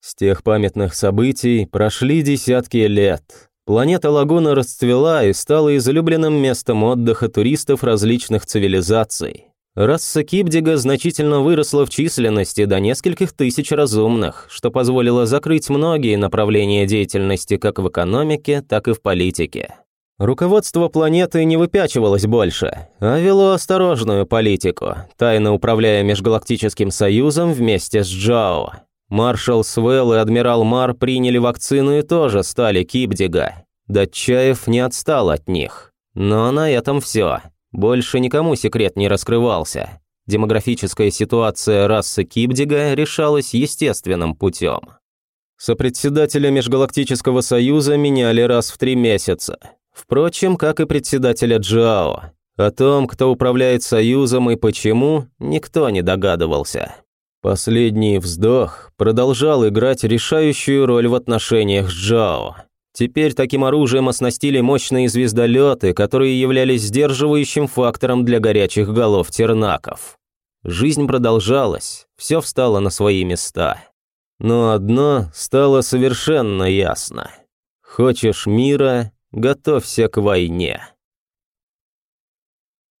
С тех памятных событий прошли десятки лет. Планета Лагуна расцвела и стала излюбленным местом отдыха туристов различных цивилизаций. Раса Кибдига значительно выросла в численности до нескольких тысяч разумных, что позволило закрыть многие направления деятельности как в экономике, так и в политике. Руководство планеты не выпячивалось больше, а вело осторожную политику, тайно управляя Межгалактическим Союзом вместе с Джао. Маршал Свелл и адмирал Мар приняли вакцину и тоже стали Кибдига. Датчаев не отстал от них. Но на этом все. Больше никому секрет не раскрывался. Демографическая ситуация расы Кибдига решалась естественным путем. Сопредседателя Межгалактического Союза меняли раз в три месяца. Впрочем, как и председателя Джао. О том, кто управляет Союзом и почему, никто не догадывался. Последний вздох продолжал играть решающую роль в отношениях с Джао. Теперь таким оружием оснастили мощные звездолеты, которые являлись сдерживающим фактором для горячих голов тернаков. Жизнь продолжалась, все встало на свои места. Но одно стало совершенно ясно. Хочешь мира – готовься к войне.